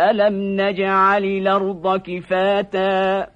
ألم نجعل الأرض كفاتا